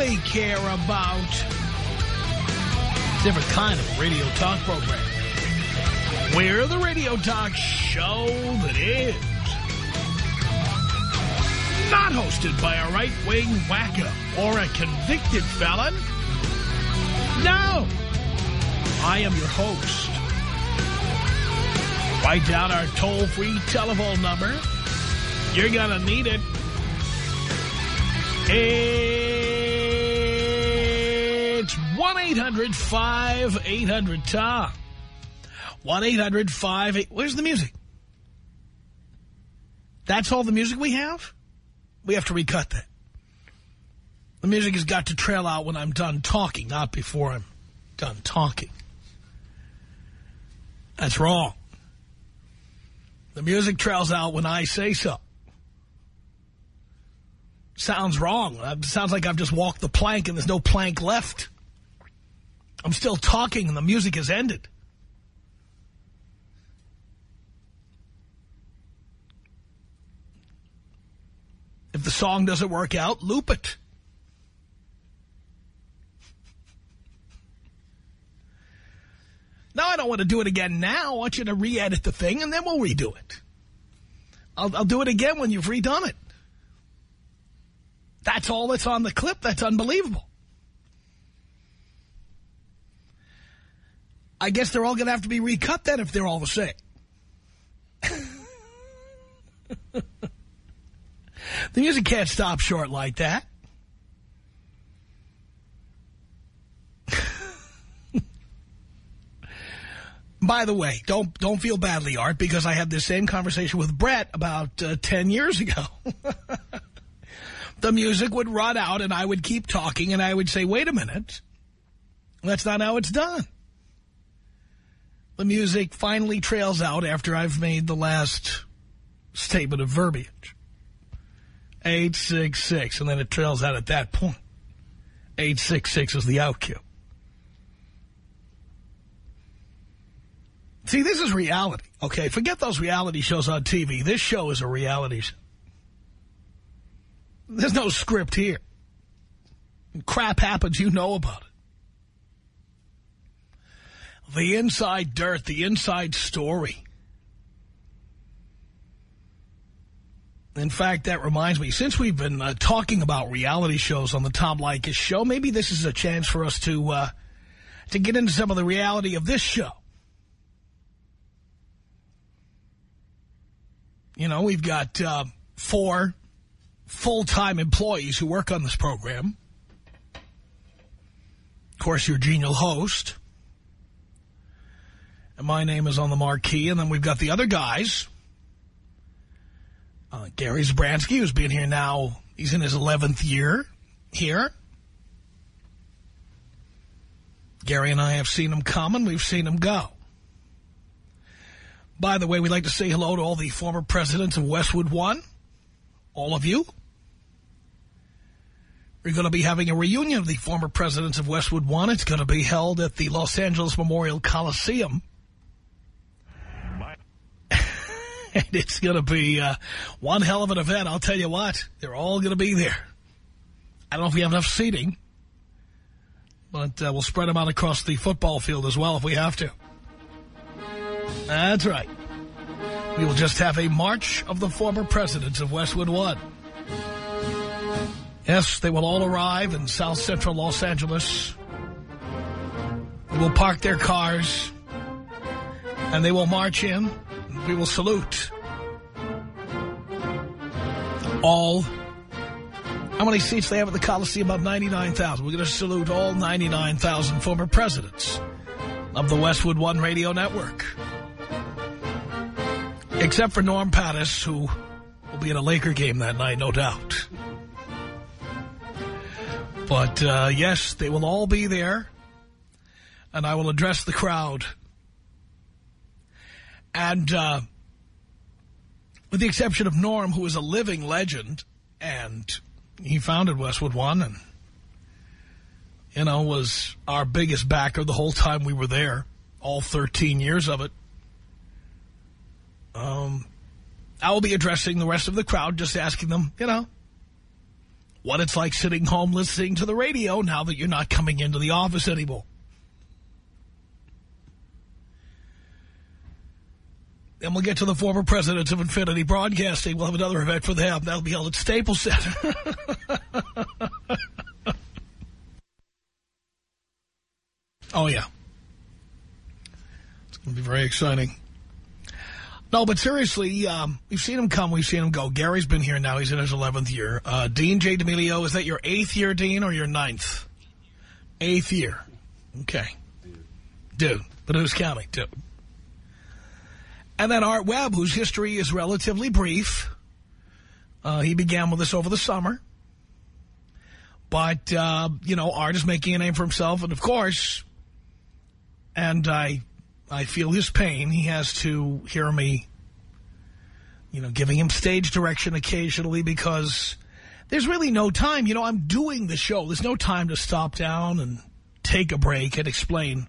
really care about. Different kind of radio talk program. We're the radio talk show that is not hosted by a right-wing wacko or a convicted felon. No. I am your host. Write down our toll-free telephone number. You're to need it. It's 1-800-5800-TOM. 1-800-58... Where's the music? That's all the music we have? We have to recut that. The music has got to trail out when I'm done talking, not before I'm done talking. That's wrong. The music trails out when I say so. Sounds wrong. It sounds like I've just walked the plank and there's no plank left. I'm still talking and the music has ended. If the song doesn't work out, loop it. Now I don't want to do it again now. I want you to re-edit the thing, and then we'll redo it. I'll, I'll do it again when you've redone it. That's all that's on the clip. That's unbelievable. I guess they're all going to have to be recut then if they're all the same. the music can't stop short like that. By the way, don't don't feel badly, Art, because I had this same conversation with Brett about uh, 10 years ago. the music would run out and I would keep talking and I would say, wait a minute, that's not how it's done. The music finally trails out after I've made the last statement of verbiage. 866, and then it trails out at that point. 866 is the out cue. See, this is reality, okay? Forget those reality shows on TV. This show is a reality show. There's no script here. Crap happens, you know about it. The inside dirt, the inside story. In fact, that reminds me, since we've been uh, talking about reality shows on the Tom Leykis show, maybe this is a chance for us to uh, to get into some of the reality of this show. You know, we've got uh, four full-time employees who work on this program. Of course, your genial host. And my name is on the marquee. And then we've got the other guys. Uh, Gary Zabransky, who's been here now, he's in his 11th year here. Gary and I have seen him come and we've seen him go. By the way, we'd like to say hello to all the former presidents of Westwood One. All of you. We're going to be having a reunion of the former presidents of Westwood One. It's going to be held at the Los Angeles Memorial Coliseum. and it's going to be uh, one hell of an event. I'll tell you what, they're all going to be there. I don't know if we have enough seating, but uh, we'll spread them out across the football field as well if we have to. That's right. We will just have a march of the former presidents of Westwood One. Yes, they will all arrive in South Central Los Angeles. They will park their cars, and they will march in. We will salute all. How many seats they have at the Coliseum? About 99,000. We're going to salute all 99,000 former presidents of the Westwood One Radio Network. Except for Norm Pattiz, who will be in a Laker game that night, no doubt. But, uh, yes, they will all be there, and I will address the crowd. And uh, with the exception of Norm, who is a living legend, and he founded Westwood One, and, you know, was our biggest backer the whole time we were there, all 13 years of it. Um, I will be addressing the rest of the crowd, just asking them, you know, what it's like sitting home listening to the radio now that you're not coming into the office anymore. Then we'll get to the former presidents of Infinity Broadcasting. We'll have another event for them. That'll be held at Staples Center. oh, yeah. It's going to be very exciting. No, but seriously, um, we've seen him come, we've seen him go. Gary's been here now. He's in his 11th year. Uh, Dean J. D'Amelio, is that your eighth year, Dean, or your ninth? Eighth year. Okay. Dude. But who's counting? Dude. And then Art Webb, whose history is relatively brief. Uh, he began with us over the summer. But, uh, you know, Art is making a name for himself. And, of course, and I I feel his pain. He has to hear me, you know, giving him stage direction occasionally because there's really no time. You know, I'm doing the show. There's no time to stop down and take a break and explain,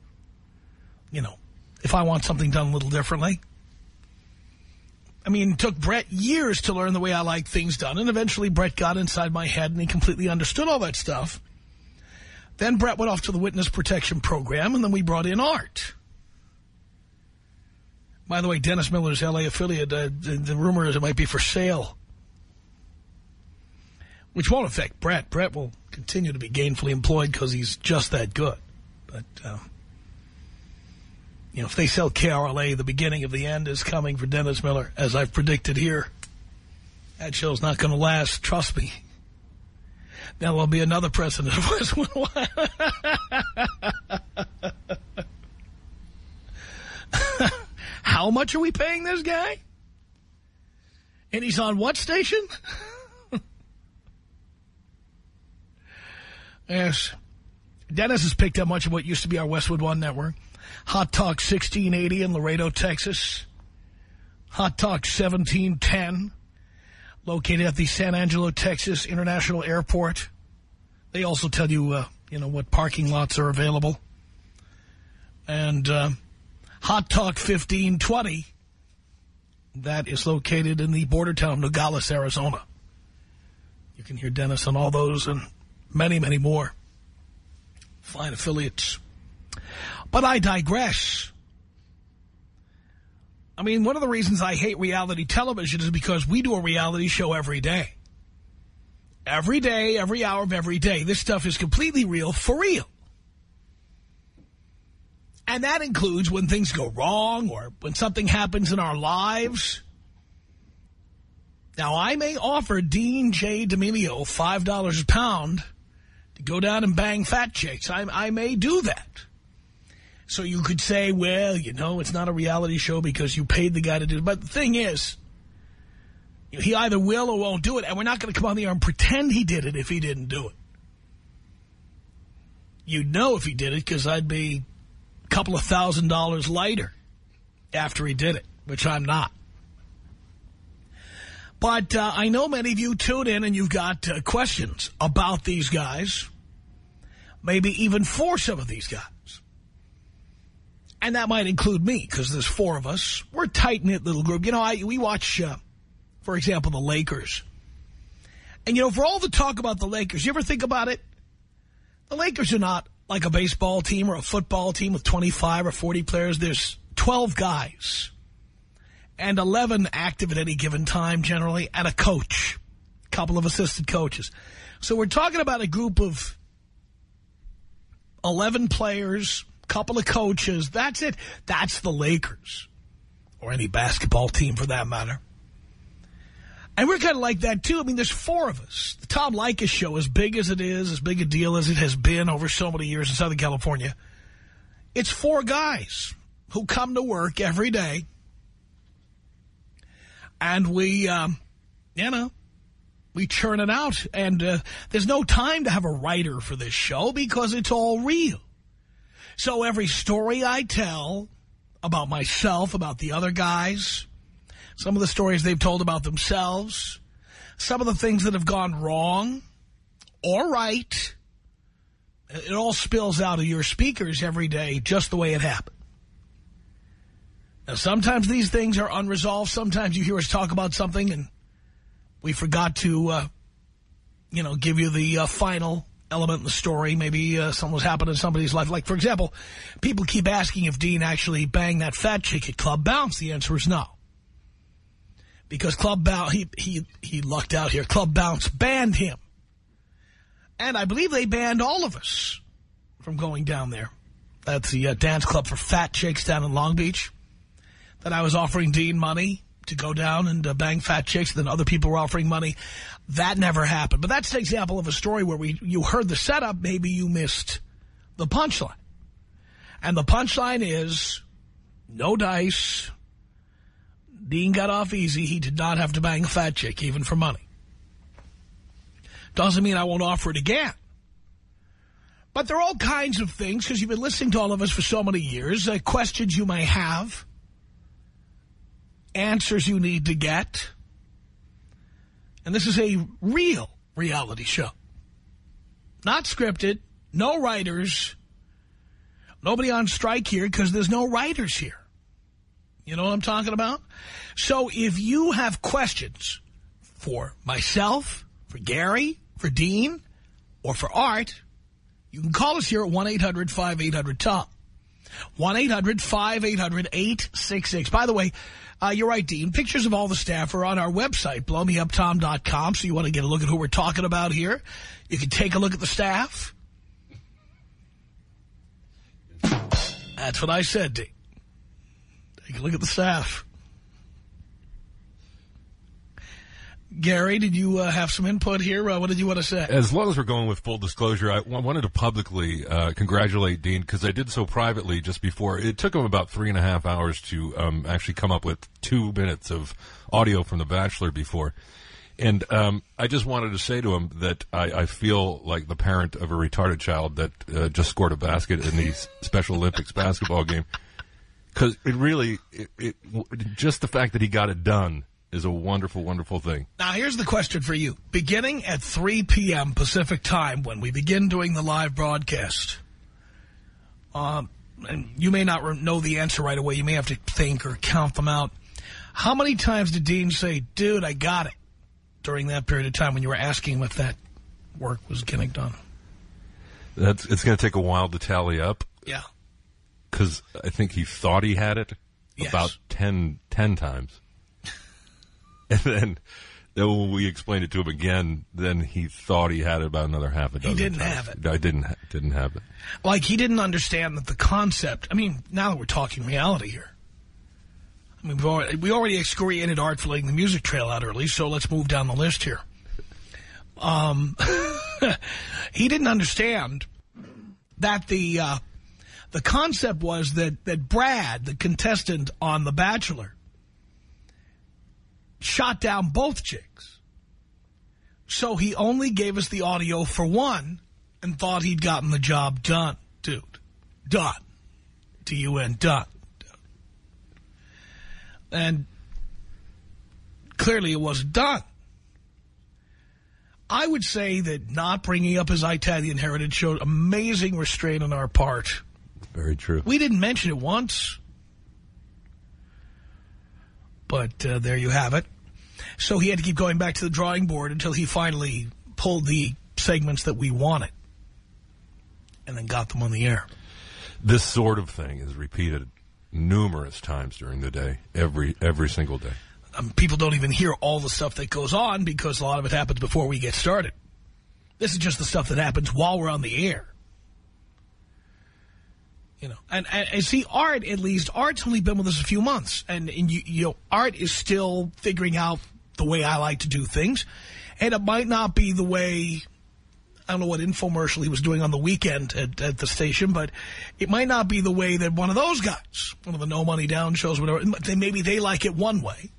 you know, if I want something done a little differently. I mean, it took Brett years to learn the way I like things done, and eventually Brett got inside my head and he completely understood all that stuff. Then Brett went off to the witness protection program, and then we brought in Art. By the way, Dennis Miller's L.A. affiliate, uh, the, the rumor is it might be for sale. Which won't affect Brett. Brett will continue to be gainfully employed because he's just that good. But, uh, you know, if they sell KRLA, the beginning of the end is coming for Dennis Miller, as I've predicted here. That show's not going to last, trust me. Now there'll be another president of Westwood. How much are we paying this guy? And he's on what station? yes. Dennis has picked up much of what used to be our Westwood One network. Hot Talk 1680 in Laredo, Texas. Hot Talk 1710, located at the San Angelo, Texas International Airport. They also tell you, uh, you know, what parking lots are available. And... Uh, Hot Talk 1520. That is located in the border town of Nogales, Arizona. You can hear Dennis on all those and many, many more. Fine affiliates. But I digress. I mean, one of the reasons I hate reality television is because we do a reality show every day. Every day, every hour of every day. This stuff is completely real, for real. And that includes when things go wrong or when something happens in our lives. Now, I may offer Dean J. D'Amelio $5 a pound to go down and bang fat chicks. I, I may do that. So you could say, well, you know, it's not a reality show because you paid the guy to do it. But the thing is, he either will or won't do it, and we're not going to come on the air and pretend he did it if he didn't do it. You'd know if he did it because I'd be a couple of thousand dollars lighter after he did it, which I'm not. But uh, I know many of you tune in and you've got uh, questions about these guys, maybe even for some of these guys. And that might include me, because there's four of us. We're a tight-knit little group. You know, I, we watch, uh, for example, the Lakers. And, you know, for all the talk about the Lakers, you ever think about it? The Lakers are not like a baseball team or a football team with 25 or 40 players, there's 12 guys and 11 active at any given time generally and a coach, a couple of assistant coaches. So we're talking about a group of 11 players, couple of coaches. That's it. That's the Lakers or any basketball team for that matter. And we're kind of like that, too. I mean, there's four of us. The Tom Leykis show, as big as it is, as big a deal as it has been over so many years in Southern California, it's four guys who come to work every day. And we, um, You know, we churn it out. And uh, there's no time to have a writer for this show because it's all real. So every story I tell about myself, about the other guys, some of the stories they've told about themselves, some of the things that have gone wrong or right, it all spills out of your speakers every day just the way it happened. Now, sometimes these things are unresolved. Sometimes you hear us talk about something and we forgot to, uh, you know, give you the uh, final element in the story. Maybe uh, something was happening in somebody's life. Like, for example, people keep asking if Dean actually banged that fat chick at Club Bounce. The answer is no. Because Club Bounce, he, he, he lucked out here. Club Bounce banned him. And I believe they banned all of us from going down there. That's the uh, dance club for fat chicks down in Long Beach. That I was offering Dean money to go down and uh, bang fat chicks. Then other people were offering money. That never happened. But that's an example of a story where we you heard the setup. Maybe you missed the punchline. And the punchline is no dice. Dean got off easy. He did not have to bang a fat chick, even for money. Doesn't mean I won't offer it again. But there are all kinds of things, because you've been listening to all of us for so many years, uh, questions you may have, answers you need to get. And this is a real reality show. Not scripted, no writers, nobody on strike here because there's no writers here. You know what I'm talking about? So if you have questions for myself, for Gary, for Dean, or for Art, you can call us here at 1-800-5800-TOM. 1-800-5800-866. By the way, uh, you're right, Dean. Pictures of all the staff are on our website, blowmeuptom.com. So you want to get a look at who we're talking about here. You can take a look at the staff. That's what I said, Dean. Take a look at the staff. Gary, did you uh, have some input here? Uh, what did you want to say? As long as we're going with full disclosure, I wanted to publicly uh, congratulate Dean because I did so privately just before. It took him about three and a half hours to um, actually come up with two minutes of audio from The Bachelor before. And um, I just wanted to say to him that I, I, feel like the parent of a retarded child that uh, just scored a basket in the Special Olympics basketball game. Because it really, it, it, just the fact that he got it done is a wonderful, wonderful thing. Now, here's the question for you. Beginning at 3 p.m. Pacific time, when we begin doing the live broadcast, um, and you may not know the answer right away. You may have to think or count them out. How many times did Dean say, dude, I got it, during that period of time when you were asking him if that work was getting done? That's It's going to take a while to tally up. Yeah. Because I think he thought he had it yes. about 10, 10 times. And then, then when we explained it to him again, then he thought he had it about another half a dozen. He didn't times. have it. I didn't didn't have it. Like he didn't understand that the concept. I mean, now that we're talking reality here. I mean, already, we already excoriated Art for laying the music trail out early, so let's move down the list here. Um, he didn't understand that the uh, the concept was that that Brad, the contestant on The Bachelor, shot down both chicks. So he only gave us the audio for one and thought he'd gotten the job done, dude. Done. D-U-N, done. And clearly it wasn't done. I would say that not bringing up his Italian heritage showed amazing restraint on our part. Very true. We didn't mention it once. But uh, there you have it. So he had to keep going back to the drawing board until he finally pulled the segments that we wanted and then got them on the air. This sort of thing is repeated numerous times during the day, every every single day. Um, people don't even hear all the stuff that goes on because a lot of it happens before we get started. This is just the stuff that happens while we're on the air. You know, and, and, and, see, Art, at least, Art's only been with us a few months. And, and you, you know, Art is still figuring out the way I like to do things. And it might not be the way, I don't know what infomercial he was doing on the weekend at, at the station, but it might not be the way that one of those guys, one of the No Money Down shows, whatever, maybe they like it one way.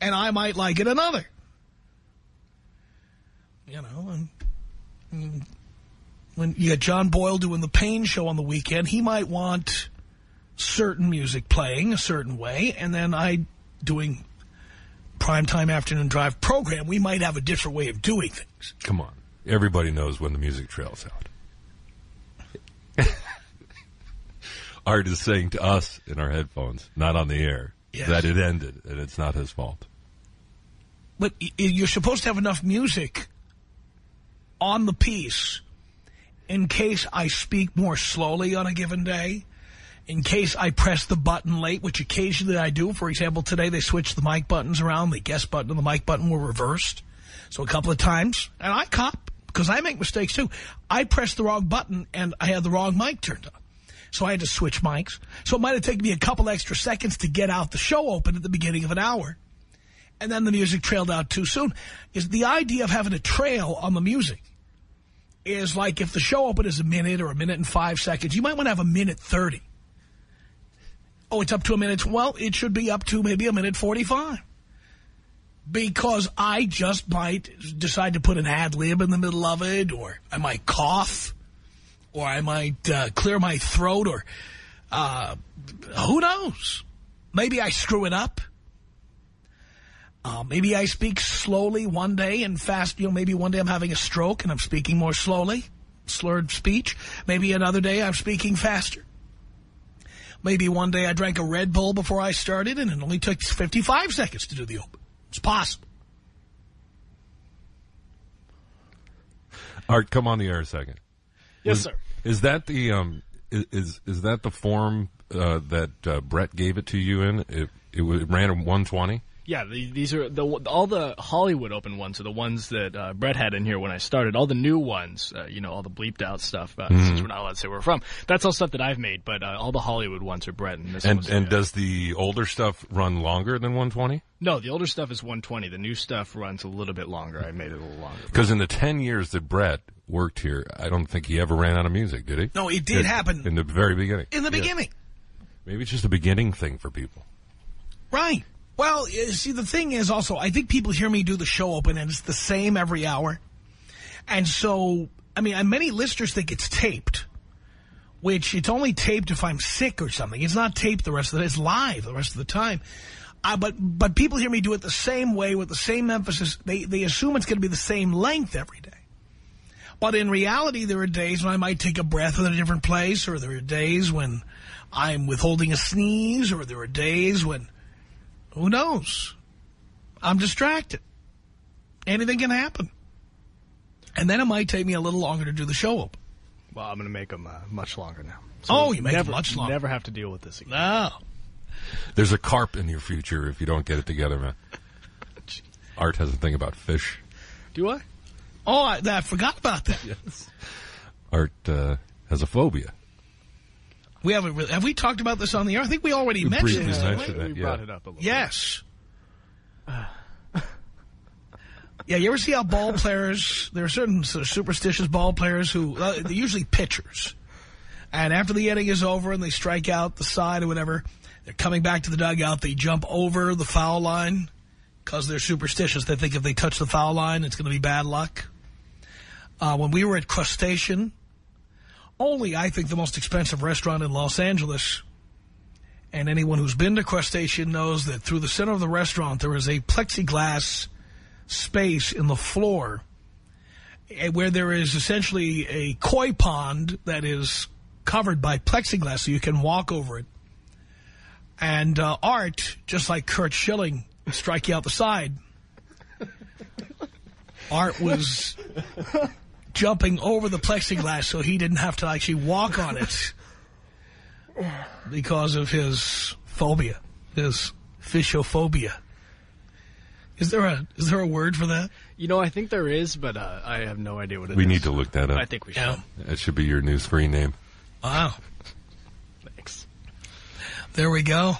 And I might like it another. you know, and, and when you got John Boyle doing the Pain show on the weekend, he might want certain music playing a certain way, and then I doing primetime afternoon drive program, we might have a different way of doing things. Come on. Everybody knows when the music trails out. Art is saying to us in our headphones, not on the air, Yes. that it ended, and it's not his fault. But you're supposed to have enough music on the piece in case I speak more slowly on a given day, in case I press the button late, which occasionally I do. For example, today they switched the mic buttons around. The guest button and the mic button were reversed. So a couple of times, and I cop, because I make mistakes too. I pressed the wrong button and I had the wrong mic turned on. So I had to switch mics. So it might have taken me a couple extra seconds to get out the show open at the beginning of an hour. And then the music trailed out too soon. Is the idea of having a trail on the music is like if the show open is a minute or a minute and five seconds, you might want to have a minute 30. Oh, it's up to a minute. Well, it should be up to maybe a minute 45. Because I just might decide to put an ad lib in the middle of it, or I might cough, or I might uh, clear my throat, or uh, who knows? Maybe I screw it up. Uh, maybe I speak slowly one day and fast. You know, maybe one day I'm having a stroke and I'm speaking more slowly, slurred speech. Maybe another day I'm speaking faster. Maybe one day I drank a Red Bull before I started and it only took 55 seconds to do the open. It's possible. Art, come on the air a second. Yes, Was- sir. Is that the um is is that the form uh, that uh, Brett gave it to you in? It it, it ran at 120. Yeah, the, these are the all the Hollywood open ones are the ones that uh, Brett had in here when I started. All the new ones, uh, you know, all the bleeped out stuff. Uh, Since we're not allowed to say where we're from, that's all stuff that I've made. But uh, all the Hollywood ones are Brett, and this And and does the older stuff run longer than 120? no, the older stuff is 120. The new stuff runs a little bit longer. I made it a little longer. Because in the 10 years that Brett worked here, I don't think he ever ran out of music, did he? No, it did In- happen in the very beginning. in the Yeah. beginning. Maybe it's just a beginning thing for people. Right. Well, see, the thing is also, I think people hear me do the show open and it's the same every hour. And so, I mean, many listeners think it's taped, which it's only taped if I'm sick or something. It's not taped the rest of the It's live the rest of the time. Uh, but but people hear me do it the same way with the same emphasis. They, they assume it's going to be the same length every day. But in reality, there are days when I might take a breath in a different place, or there are days when I'm withholding a sneeze, or there are days when who knows? I'm distracted. Anything can happen. And then it might take me a little longer to do the show up. Well, I'm going to make them uh, much longer now. Oh, you make 'em never, much longer. Never have to deal with this again. No. There's a carp in your future if you don't get it together, man. Art has a thing about fish. Do I? Oh, I, I forgot about that. Yes. Art uh, has a phobia. We haven't really, have we talked about this on the air? I think we already We mentioned briefly this. mentioned we that, brought yeah. it up a little. Yes. yeah, you ever see how ball players, there are certain sort of superstitious ball players who, uh, they're usually pitchers. And after the inning is over and they strike out the side or whatever, they're coming back to the dugout, they jump over the foul line because they're superstitious. They think if they touch the foul line, it's going to be bad luck. Uh, when we were at Crustacean, only, I think, the most expensive restaurant in Los Angeles, and anyone who's been to Crustacean knows that through the center of the restaurant, there is a plexiglass space in the floor eh, where there is essentially a koi pond that is covered by plexiglass so you can walk over it. And uh, Art, just like Curt Schilling, would strike you out the side. Art was jumping over the plexiglass so he didn't have to actually walk on it because of his phobia, his fishophobia. Is there a is there a word for that? You know, I think there is, but uh, I have no idea what it is. We need to look that up. I think we should. Yeah. That should be your new screen name. Wow. Thanks. There we go.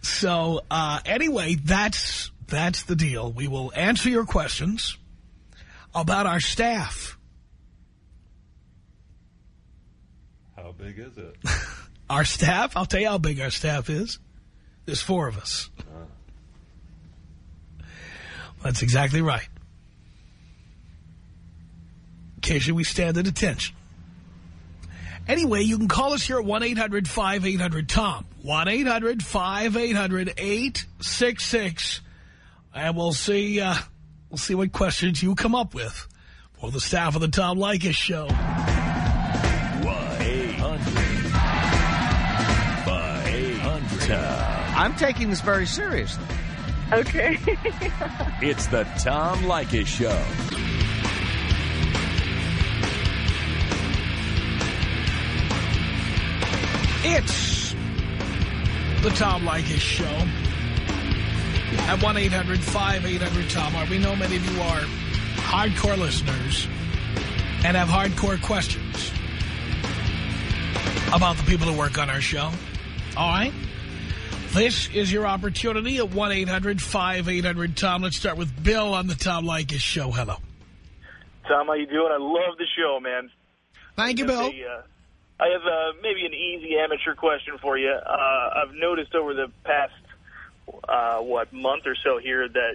So uh, anyway, that's that's the deal. We will answer your questions about our staff. How big is it? Our staff, I'll tell you how big our staff is. There's four of us. That's exactly right. occasionally we stand at attention. Anyway, you can call us here at 1-800-5800-TOM. 1-800-5800-866. And we'll see, uh, we'll see what questions you come up with for the staff of the Tom Leykis Show. 1-800-5800-TOM. I'm taking this very seriously. Okay. It's the Tom Leykis Show. It's the Tom Leykis Show at 1-800-5800-TOM. We know many of you are hardcore listeners and have hardcore questions about the people who work on our show. All right? This is your opportunity at 1-800-5800-TOM. Let's start with Bill on the Tom Leykis Show. Hello. Tom, how you doing? I love the show, man. Thank you, Just Bill. a, uh, I have uh, maybe an easy amateur question for you. Uh, I've noticed over the past, uh, what, month or so here that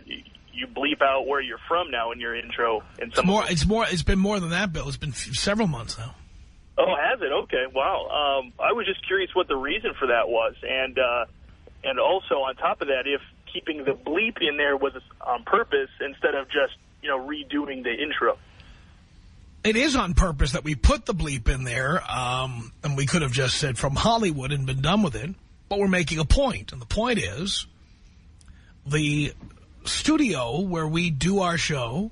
you bleep out where you're from now in your intro. In It's more, it's more, it's been more than that, Bill. It's been several months now. Oh, has it? Okay, wow. Um, I was just curious what the reason for that was, and uh, and also on top of that, if keeping the bleep in there was on purpose instead of just you know redoing the intro. It is on purpose that we put the bleep in there, um, and we could have just said from Hollywood and been done with it, but we're making a point, and the point is the studio where we do our show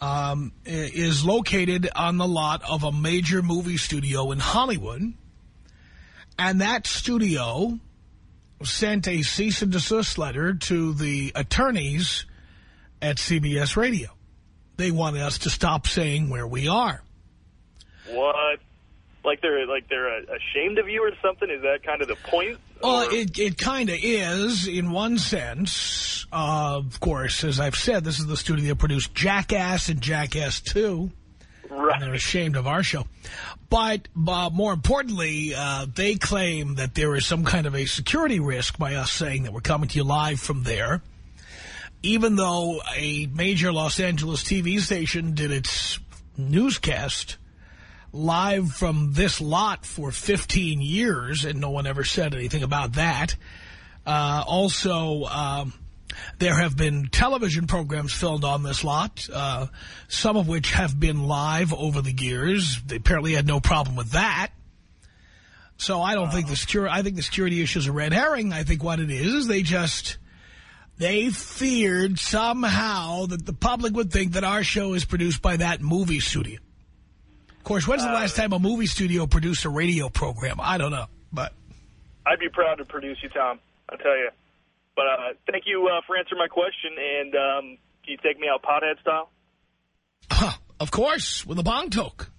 um, is located on the lot of a major movie studio in Hollywood, and that studio sent a cease and desist letter to the attorneys at CBS Radio they want us to stop saying where we are. What? Like they're like they're ashamed of you or something? Is that kind of the point? Well, it, it kind of is in one sense. Uh, of course, as I've said, this is the studio that produced Jackass and Jackass 2. right. And they're ashamed of our show. But uh, more importantly, uh, they claim that there is some kind of a security risk by us saying that we're coming to you live from there. Even though a major Los Angeles TV station did its newscast live from this lot for 15 years, and no one ever said anything about that. Uh, also, um, there have been television programs filmed on this lot, uh, some of which have been live over the years. They apparently had no problem with that. So I don't think the security, I think the security issue is a red herring. I think what it is, is they just, they feared somehow that the public would think that our show is produced by that movie studio. Of course, when's the last time a movie studio produced a radio program? I don't know, but I'd be proud to produce you, Tom. I'll tell you. But uh, thank you uh, for answering my question. And um, can you take me out pothead style? huh, of course, with a bong toke.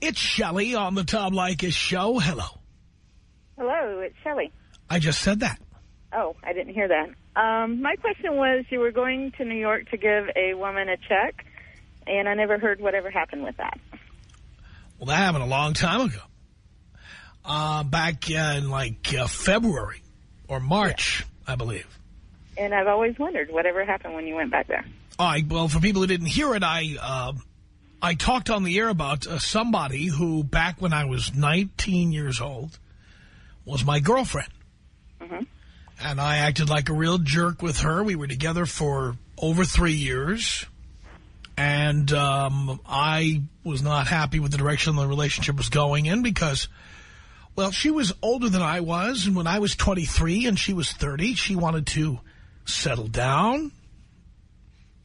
It's Shelley on the Tom Leykis show. Hello. Hello, it's Shelley. I just said that. Oh, I didn't hear that. Um, my question was, you were going to New York to give a woman a check, and I never heard whatever happened with that. Well, that happened a long time ago. Uh, back in, like, uh, February or March, I believe. And I've always wondered whatever happened when you went back there. All right, well, for people who didn't hear it, I uh, I talked on the air about uh, somebody who, back when I was 19 years old, was my girlfriend. And I acted like a real jerk with her. We were together for over three years. And um, I was not happy with the direction the relationship was going in because, well, she was older than I was. And when I was 23 and she was 30, she wanted to settle down,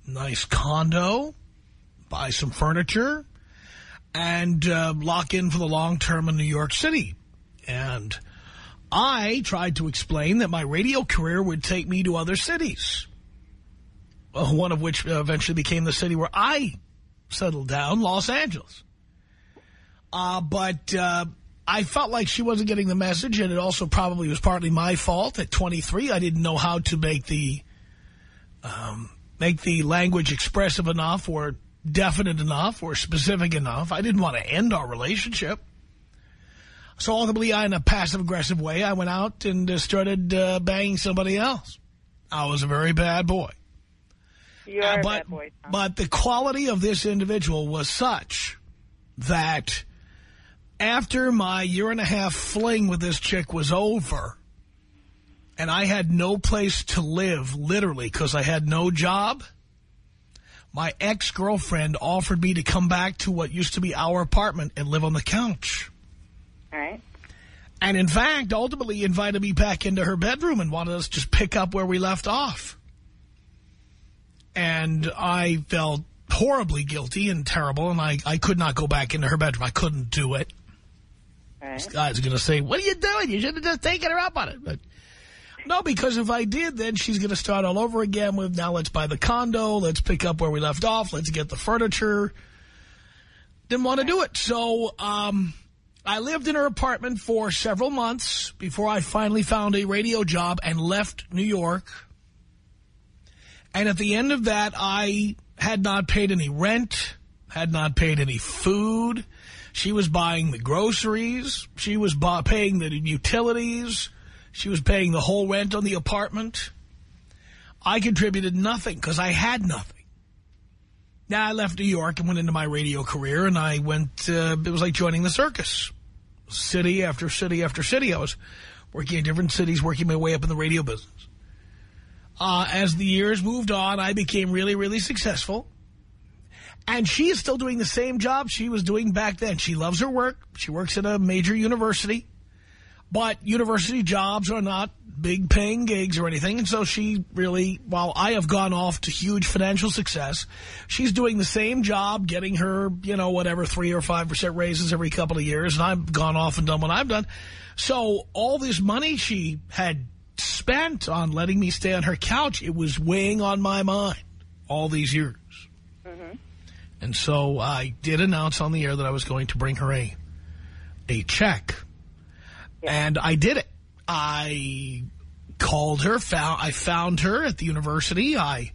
nice condo, buy some furniture, and uh, lock in for the long term in New York City. And I tried to explain that my radio career would take me to other cities, uh, one of which uh, eventually became the city where I settled down, Los Angeles. Uh, but uh, I felt like she wasn't getting the message, and it also probably was partly my fault. At 23, I didn't know how to make the um, make the language expressive enough or definite enough or specific enough. I didn't want to end our relationship. So ultimately, I, in a passive-aggressive way, I went out and uh, started uh, banging somebody else. I was a very bad boy. You are Uh, a bad boy, Tom. but the quality of this individual was such that after my year and a half fling with this chick was over, and I had no place to live, literally, because I had no job, my ex-girlfriend offered me to come back to what used to be our apartment and live on the couch. Right. And in fact, ultimately invited me back into her bedroom and wanted us to just pick up where we left off. And I felt horribly guilty and terrible, and I, I could not go back into her bedroom. I couldn't do it. Right. Guy's going to say, what are you doing? You should have just taken her up on it. But no, because if I did, then she's going to start all over again with, now let's buy the condo, let's pick up where we left off, let's get the furniture. Didn't want to do it. So um, I lived in her apartment for several months before I finally found a radio job and left New York. And at the end of that, I had not paid any rent, had not paid any food. She was buying the groceries. She was paying the utilities. She was paying the whole rent on the apartment. I contributed nothing because I had nothing. Now, I left New York and went into my radio career, and I went, uh, it was like joining the circus. City after city after city. I was working in different cities, working my way up in the radio business. Uh, as the years moved on, I became really, really successful. And she is still doing the same job she was doing back then. She loves her work. She works at a major university. But university jobs are not big paying gigs or anything. And so she really, while I have gone off to huge financial success, she's doing the same job, getting her, you know, whatever, 3 or 5% raises every couple of years. And I've gone off and done what I've done. So all this money she had spent on letting me stay on her couch, it was weighing on my mind all these years. Mm-hmm. And so I did announce on the air that I was going to bring her a, a check. And I did it. I called her, found, I found her at the university. I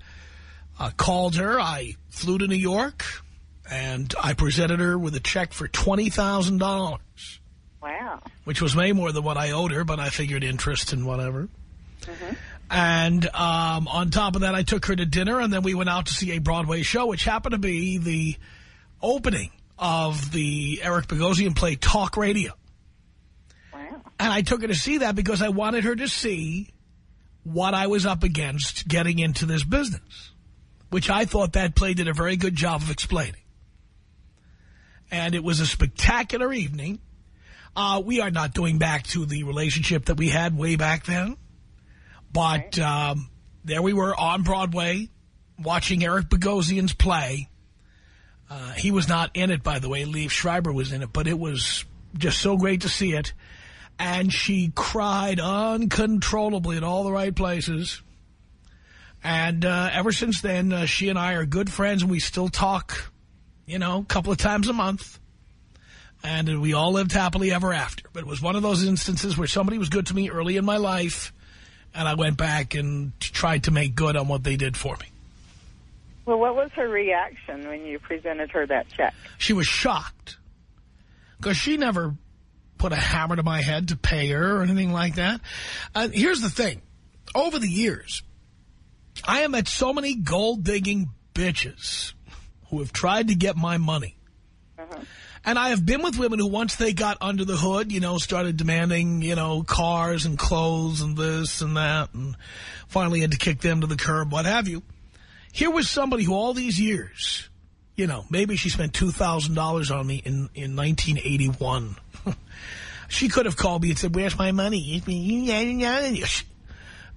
uh, called her. I flew to New York. And I presented her with a check for $20,000, Wow. which was way more than what I owed her, but I figured interest and whatever. And um, on top of that, I took her to dinner, and then we went out to see a Broadway show, which happened to be the opening of the Eric Bogosian play Talk Radio. And I took her to see that because I wanted her to see what I was up against getting into this business, which I thought that play did a very good job of explaining. And it was a spectacular evening. Uh, we are not going back to the relationship that we had way back then. But um, there we were on Broadway watching Eric Bogosian's play. Uh, he was not in it, by the way. Liev Schreiber was in it, but it was just so great to see it. And she cried uncontrollably in all the right places. And uh, ever since then, uh, she and I are good friends, and we still talk, you know, a couple of times a month. And we all lived happily ever after. But it was one of those instances where somebody was good to me early in my life, and I went back and tried to make good on what they did for me. Well, what was her reaction when you presented her that check? She was shocked because she never put a hammer to my head to pay her or anything like that. Uh, here's the thing. Over the years, I have met so many gold-digging bitches who have tried to get my money. And I have been with women who once they got under the hood, you know, started demanding, you know, cars and clothes and this and that and finally had to kick them to the curb, what have you. Here was somebody who all these years, you know, maybe she spent $2,000 on me in, in 1981. She could have called me and said, where's my money?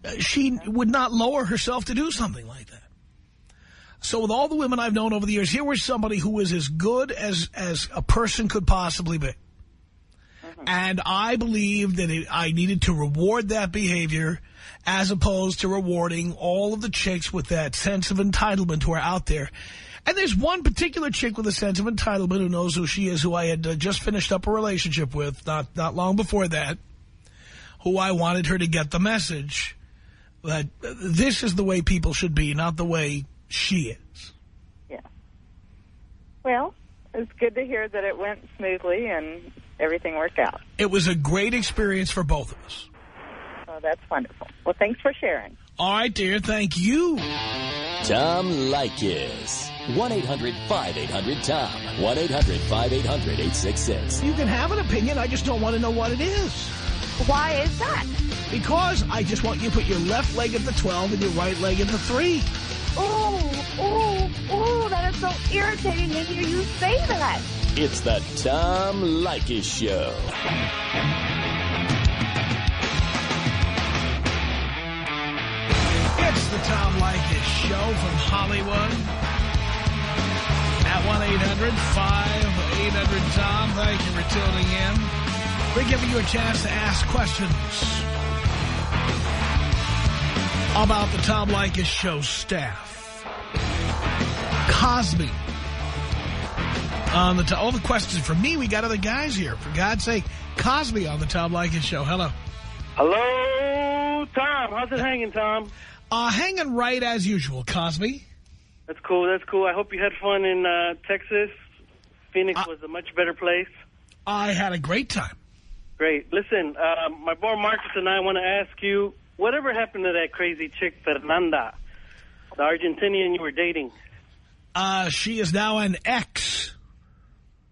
Uh, she would not lower herself to do something like that. So with all the women I've known over the years, here was somebody who was as good as, as a person could possibly be. Mm-hmm. And I believed that it, I needed to reward that behavior as opposed to rewarding all of the chicks with that sense of entitlement who are out there. And there's one particular chick with a sense of entitlement who knows who she is, who I had uh, just finished up a relationship with not, not long before that, who I wanted her to get the message that uh, this is the way people should be, not the way she is. Yeah. Well, it's good to hear that it went smoothly and everything worked out. It was a great experience for both of us. Oh, that's wonderful. Well, thanks for sharing. All right, dear. Thank you. Tom Leykis. 1-800-5800-TOM. 1-800-5800-866. You can have an opinion. I just don't want to know what it is. Why is that? Because I just want you to put your left leg at the 12 and your right leg at the 3. Oh, oh, oh, that is so irritating to hear you say that. It's the Tom Leykis Show. It's the Tom Leykis Show from Hollywood. At 1-800-5800-TOM. Thank you for tuning in. We're giving you a chance to ask questions about the Tom Leykis Show staff. Cosby. On the all the questions from me, we got other guys here. For God's sake, Cosby on the Tom Leykis Show. Hello. Hello, Tom. How's it hanging, Tom? Uh, hanging right as usual, Cosby. That's cool. That's cool. I hope you had fun in uh, Texas. Phoenix Uh, was a much better place. I had a great time. Great. Listen, uh, my boy Marcus and I want to ask you, whatever happened to that crazy chick, Fernanda, the Argentinian you were dating? Uh, she is now an ex.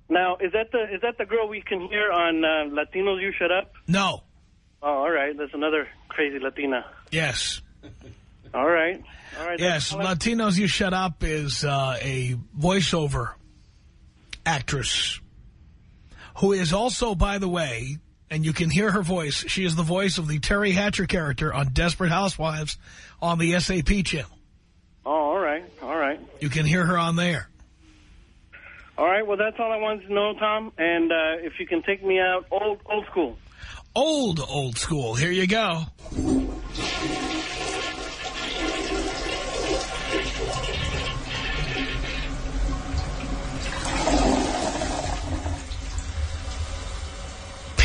Now, is that the is that the girl we can hear on uh, Latinos You Shut Up? No. Oh, all right. That's another crazy Latina. Yes. All right. All right. Yes. Latinos You Shut Up is uh, a voiceover actress who is also, by the way, and you can hear her voice, she is the voice of the Teri Hatcher character on Desperate Housewives on the SAP channel. Oh, all right. All right. You can hear her on there. All right. Well, that's all I wanted to know, Tom. And uh, if you can take me out old old school. Old, old school. Here you go.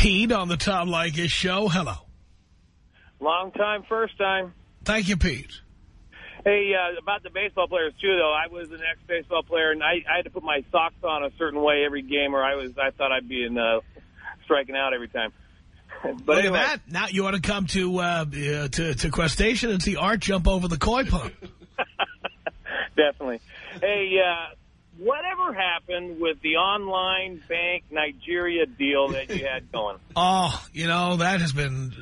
Pete on the Tom Leykis show. Hello. Long time, first time. Thank you, Pete. Hey, uh, about the baseball players too, though. I was an ex-baseball player, and I, I had to put my socks on a certain way every game, or I was I thought I'd be in uh, striking out every time. but Look anyway, at that. Now you ought to come to uh, uh, to, to and see Art jump over the koi pond. definitely. Hey, uh, whatever happened with the online bank Nigeria deal that you had going? Oh, you know, that has been,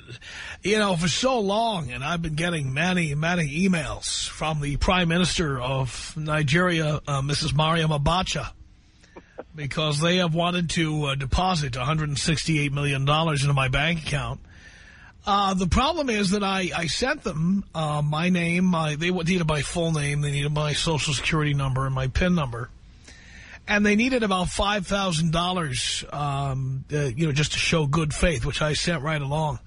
you know, for so long, and I've been getting many, many emails from the Prime Minister of Nigeria, uh, Mrs. Mariam Abacha, because they have wanted to uh, deposit $168 million into my bank account. Uh, the problem is that I, I sent them uh, my name, my, they needed my full name, they needed my social security number and my PIN number. And they needed about $5,000, um, uh, you know, just to show good faith, which I sent right along.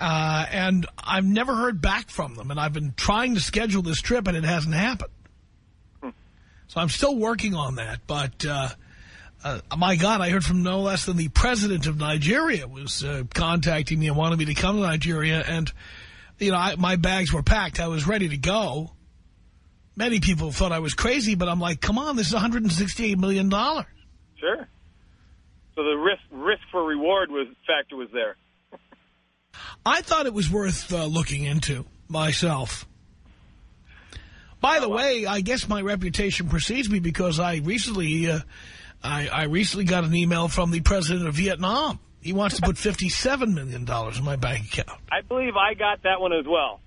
Uh, and I've never heard back from them. And I've been trying to schedule this trip, and it hasn't happened. So I'm still working on that. But, uh, uh, my God, I heard from no less than the president of Nigeria was uh, contacting me and wanted me to come to Nigeria. And, you know, I, my bags were packed. I was ready to go. Many people thought I was crazy, but I'm like, come on, this is $168 million. Sure. So the risk risk for reward was factor was there. I thought it was worth uh, looking into myself. By the way, I guess my reputation precedes me because I recently, uh, I, I recently got an email from the president of Vietnam. He wants to put $57 million in my bank account. I believe I got that one as well.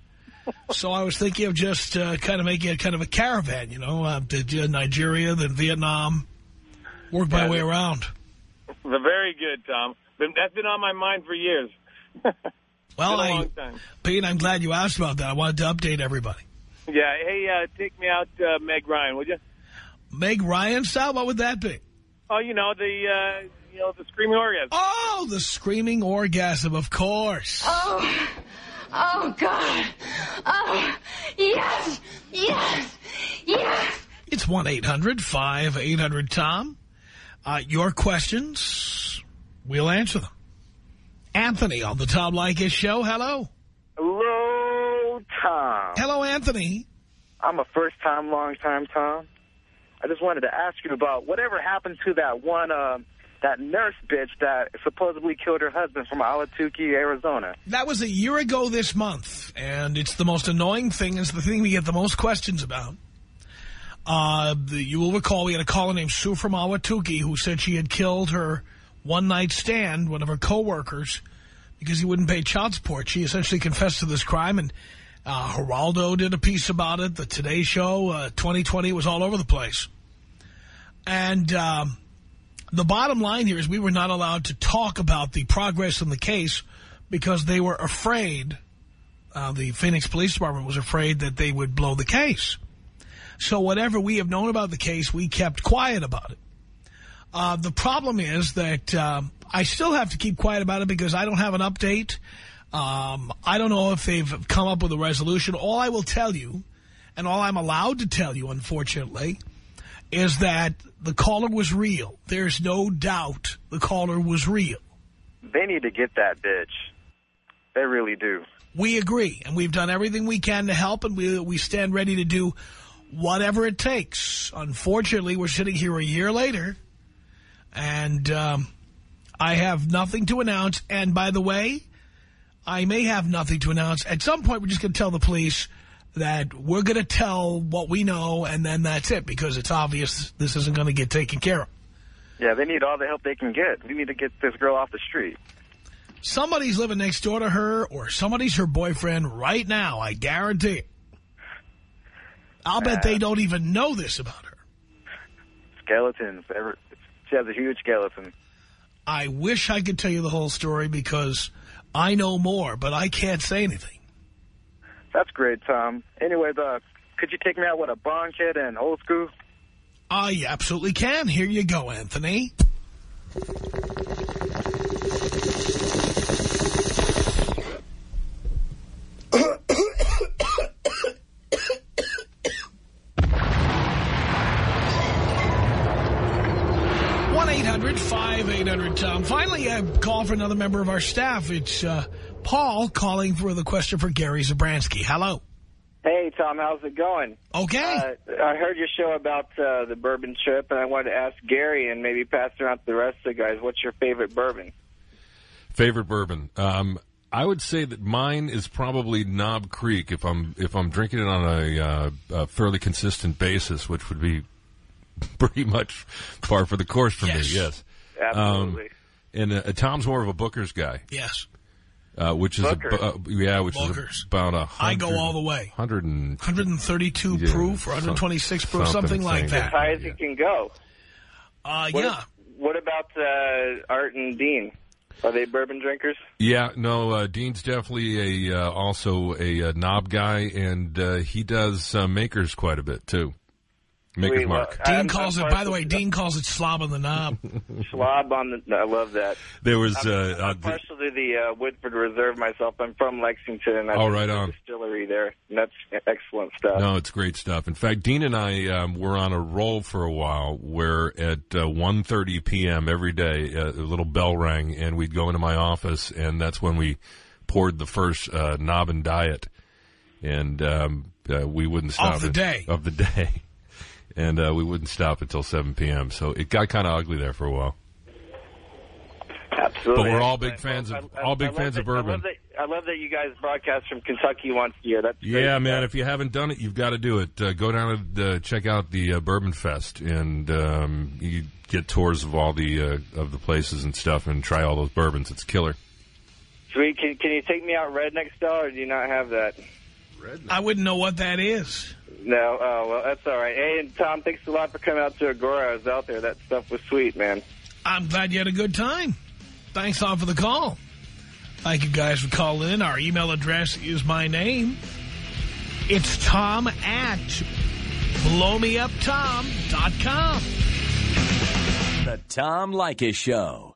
So I was thinking of just uh, kind of making it kind of a caravan, you know, uh, to uh, Nigeria, then Vietnam, work my Yeah, way the- around. Very good, Tom. Been, that's been on my mind for years. Well, been a I, long time. Pete, I'm glad you asked about that. I wanted to update everybody. Yeah. Hey, uh, take me out, uh, Meg Ryan, would you? Meg Ryan style, what would that be? Oh, you know the uh, you know the screaming orgasm. Oh, the screaming orgasm, of course. Oh, oh God. Oh, yes, yes, yes. It's 1-800-5800-TOM. Uh, your questions, we'll answer them. Anthony on the Tom Leykis show. Hello. Hello, Tom. Hello, Anthony. I'm a first-time, long-time Tom. I just wanted to ask you about whatever happened to that one uh, that nurse bitch that supposedly killed her husband from Ahwatukee, Arizona. That was a year ago this month, and it's the most annoying thing. It's the thing we get the most questions about. Uh, the, you will recall we had a caller named Sue from Ahwatukee who said she had killed her one-night stand, one of her coworkers, because he wouldn't pay child support. She essentially confessed to this crime, and uh, Geraldo did a piece about it. The Today Show, uh, 2020, was all over the place. And um, the bottom line here is we were not allowed to talk about the progress in the case because they were afraid, uh, the Phoenix Police Department was afraid that they would blow the case. So whatever we have known about the case, we kept quiet about it. Uh, the problem is that um, I still have to keep quiet about it because I don't have an update. Um, I don't know if they've come up with a resolution. All I will tell you, and all I'm allowed to tell you, unfortunately, is that the caller was real. There's no doubt the caller was real. They need to get that bitch. They really do. We agree, and we've done everything we can to help, and we, we stand ready to do whatever it takes. Unfortunately, we're sitting here a year later, and um, I have nothing to announce. And by the way, I may have nothing to announce. At some point, we're just going to tell the police that we're going to tell what we know, and then that's it, because it's obvious this isn't going to get taken care of. Yeah, they need all the help they can get. We need to get this girl off the street. Somebody's living next door to her, or somebody's her boyfriend right now, I guarantee it. I'll bet they uh, don't even know this about her. Skeletons. She has a huge skeleton. I wish I could tell you the whole story because I know more, but I can't say anything. That's great, Tom. Anyway, uh, could you take me out with a bong hit and old school? I absolutely can. Here you go, Anthony. one 800 tom Finally, a call for another member of our staff. It's uh, Paul calling for the question for Gary Zabransky. Hello. Hey, Tom, how's it going? Okay. Uh, I heard your show about uh, the bourbon trip, and I wanted to ask Gary and maybe pass it around to the rest of the guys. What's your favorite bourbon? Favorite bourbon? Um, I would say that mine is probably Knob Creek if I'm if I'm drinking it on a, uh, a fairly consistent basis, which would be pretty much par for the course for Yes. me. Yes, Absolutely. Um, and uh, Tom's more of a Booker's guy. Yes. Uh, which is Booker. a, uh, yeah, which Booker's. is about a I go all the way. hundred and 132 Yeah, proof or 126 proof, something something like insane. as that. high as it can go. Uh, What, yeah. what about uh, Art and Dean? Are they bourbon drinkers? Yeah, no, uh, Dean's definitely a uh, also a, uh knob guy, and uh, he does uh, makers quite a bit too. Maker's Sweet. Mark. Well, Dean I'm- calls I'm it, by the way, partial- Dean calls it slob on the knob. slob on the. I love that. There was I'm, uh, I'm uh, the, partial to the uh, Woodford Reserve myself. I'm from Lexington, and I Oh, think right on. distillery there. And that's excellent stuff. no, it's great stuff. In fact, Dean and I um, were on a roll for a while where at uh, 1.30 p.m. every day, uh, a little bell rang, and we'd go into my office, and that's when we poured the first uh, knob and diet, and um, uh, we wouldn't stop Of the it- day. of the day, and uh, we wouldn't stop until 7 p.m. So it got kind of ugly there for a while. Absolutely. But we're all big fans of- all big love fans that- of bourbon. I love, that, I love that you guys broadcast from Kentucky once a year. That's great Yeah, man. If you haven't done it, you've got to do it. Uh, go down and uh, check out the uh, Bourbon Fest, and um, you get tours of all the uh, of the places and stuff, and try all those bourbons. It's killer. Sweet. Can, can you take me out redneck style, or do you not have that? Redneck. I wouldn't know what that is. No. Oh well, that's all right. Hey, and Tom, thanks a lot for coming out to Agora. I was out there. That stuff was sweet, man. I'm glad you had a good time. Thanks all for the call. Thank you guys for calling in. Our email address is my name. It's tom at blowmeuptom.com. The Tom Leykis Show.